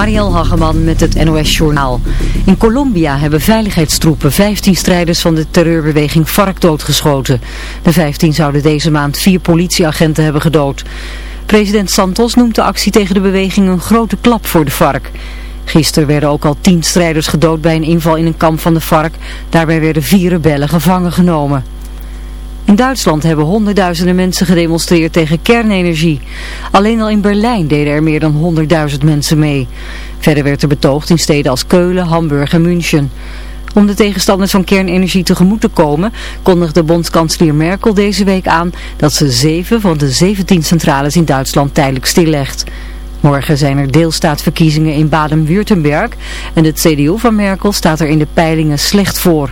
Marielle Hageman met het NOS Journaal. In Colombia hebben veiligheidstroepen 15 strijders van de terreurbeweging FARC doodgeschoten. De 15 zouden deze maand vier politieagenten hebben gedood. President Santos noemt de actie tegen de beweging een grote klap voor de FARC. Gisteren werden ook al tien strijders gedood bij een inval in een kamp van de FARC. Daarbij werden vier rebellen gevangen genomen. In Duitsland hebben honderdduizenden mensen gedemonstreerd tegen kernenergie. Alleen al in Berlijn deden er meer dan 100.000 mensen mee. Verder werd er betoogd in steden als Keulen, Hamburg en München. Om de tegenstanders van kernenergie tegemoet te komen, kondigde bondskanselier Merkel deze week aan dat ze zeven van de 17 centrales in Duitsland tijdelijk stillegt. Morgen zijn er deelstaatverkiezingen in Baden-Württemberg en de CDU van Merkel staat er in de peilingen slecht voor.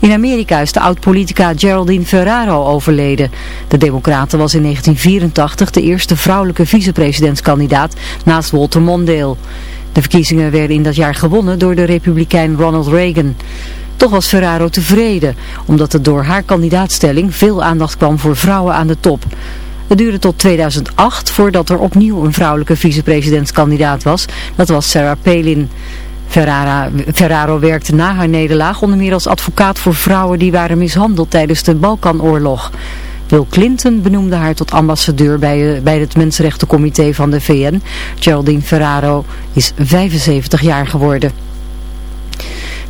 In Amerika is de oud-politica Geraldine Ferraro overleden. De Democraten was in 1984 de eerste vrouwelijke vicepresidentskandidaat naast Walter Mondale. De verkiezingen werden in dat jaar gewonnen door de republikein Ronald Reagan. Toch was Ferraro tevreden, omdat er door haar kandidaatstelling veel aandacht kwam voor vrouwen aan de top. Het duurde tot 2008 voordat er opnieuw een vrouwelijke vicepresidentskandidaat was. Dat was Sarah Palin. Ferraro werkte na haar nederlaag onder meer als advocaat voor vrouwen die waren mishandeld tijdens de Balkanoorlog. Bill Clinton benoemde haar tot ambassadeur bij, eh, bij het Mensenrechtencomité van de VN. Geraldine Ferraro is 75 jaar geworden.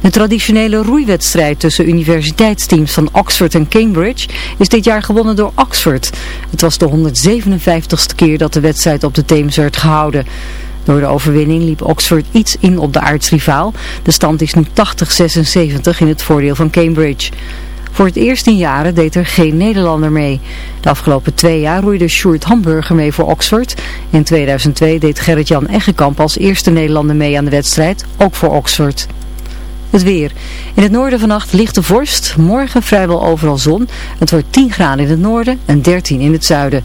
De traditionele roeiwedstrijd tussen universiteitsteams van Oxford en Cambridge is dit jaar gewonnen door Oxford. Het was de 157ste keer dat de wedstrijd op de Theems werd gehouden. Door de overwinning liep Oxford iets in op de aardsrivaal. De stand is nu 80-76 in het voordeel van Cambridge. Voor het eerst in jaren deed er geen Nederlander mee. De afgelopen twee jaar roeide Sjoerd Hamburger mee voor Oxford. In 2002 deed Gerrit-Jan Eggekamp als eerste Nederlander mee aan de wedstrijd, ook voor Oxford. Het weer. In het noorden vannacht lichte vorst. Morgen vrijwel overal zon. Het wordt 10 graden in het noorden en 13 in het zuiden.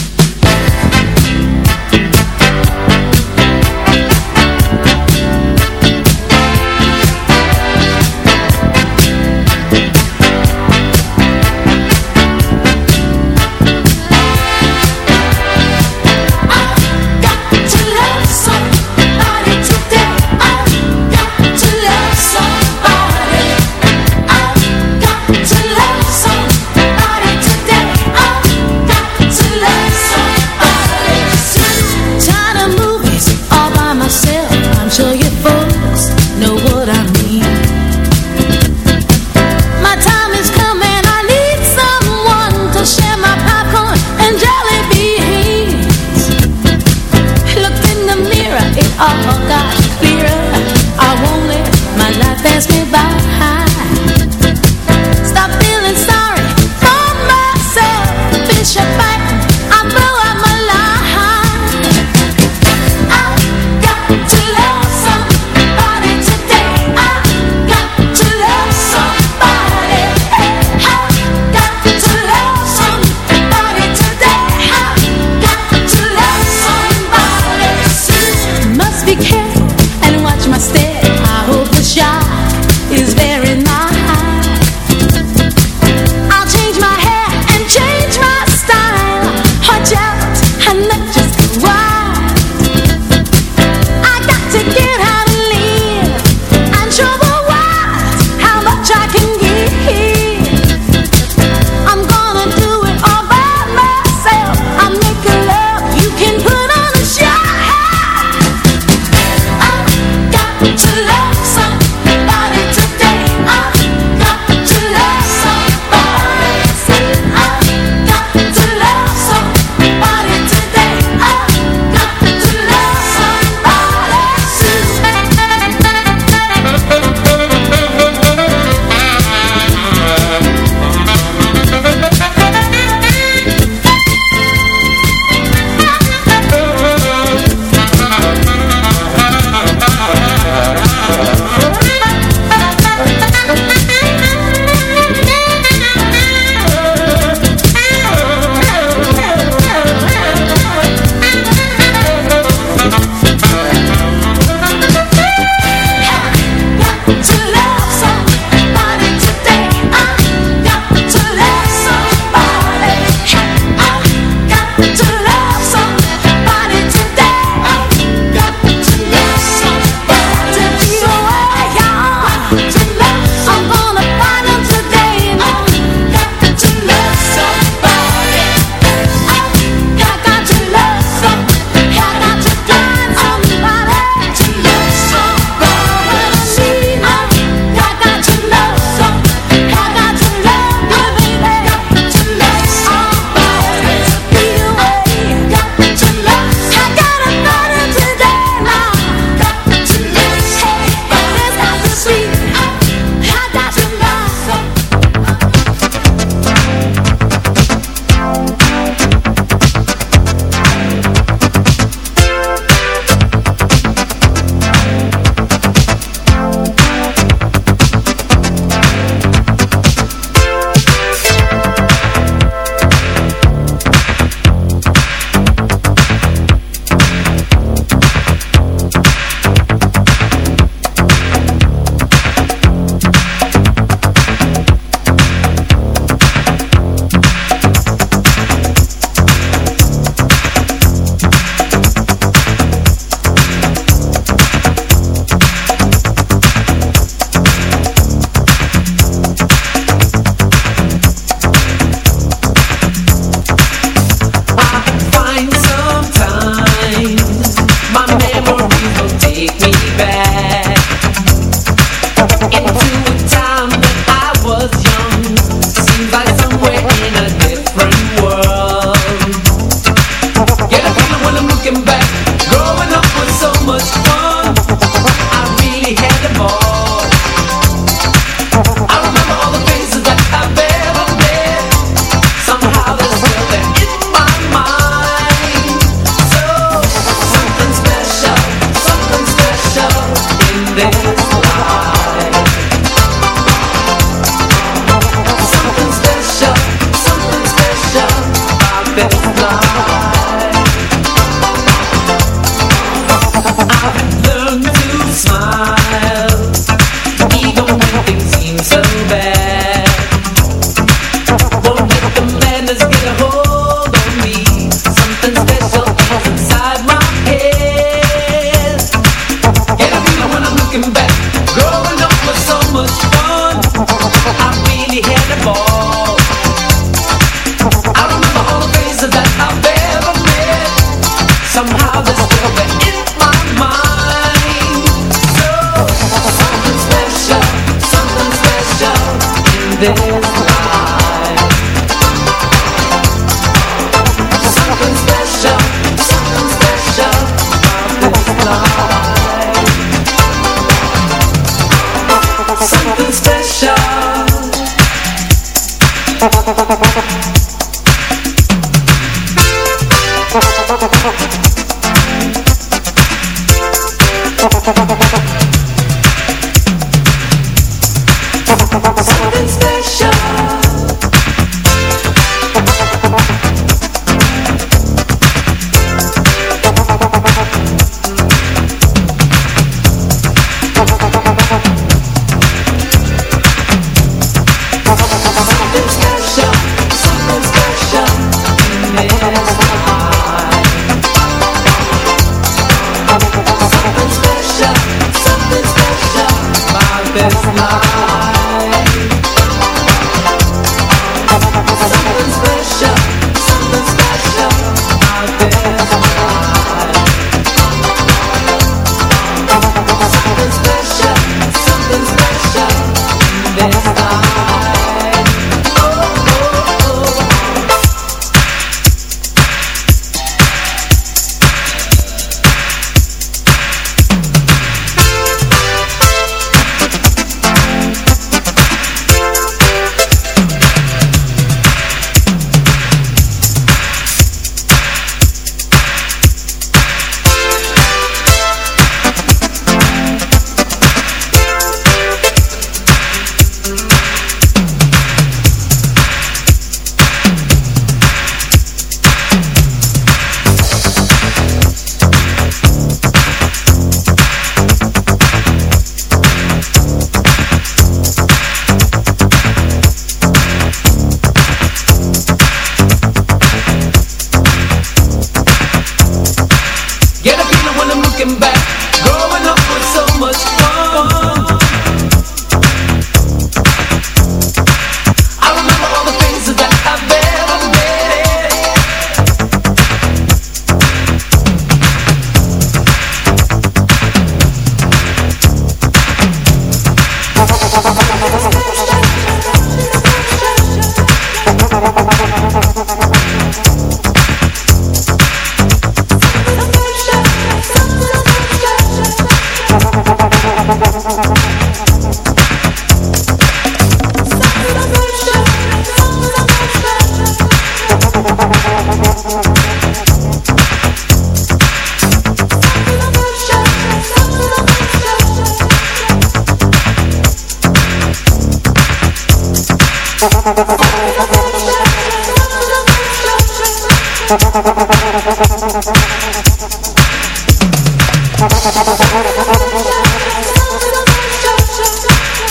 llegaste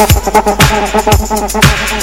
Thank you.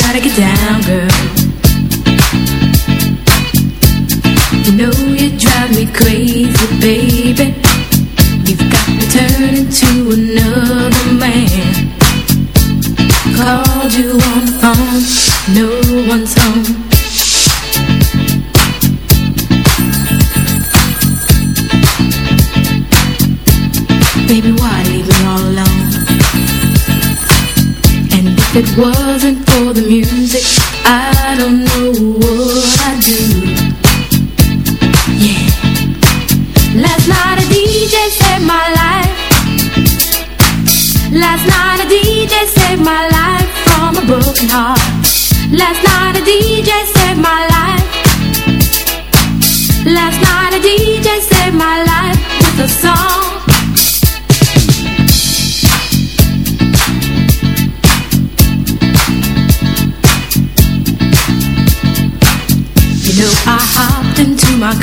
Gotta get down, girl. You know you drive me crazy, baby. You've got me turning to another man. Called you on the phone, no one's home. Baby, why leave me all alone? And if it wasn't the music, I don't know what I'd do. Yeah. Last night a DJ saved my life. Last night a DJ saved my life from a broken heart. Last night a DJ saved my life. Last night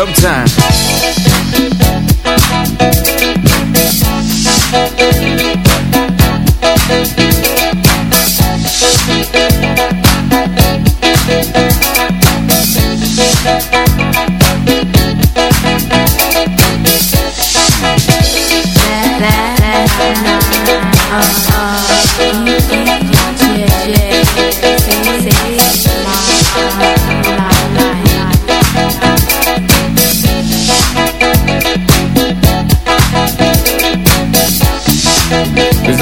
sometime that, that, that,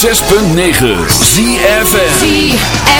6.9 ZFN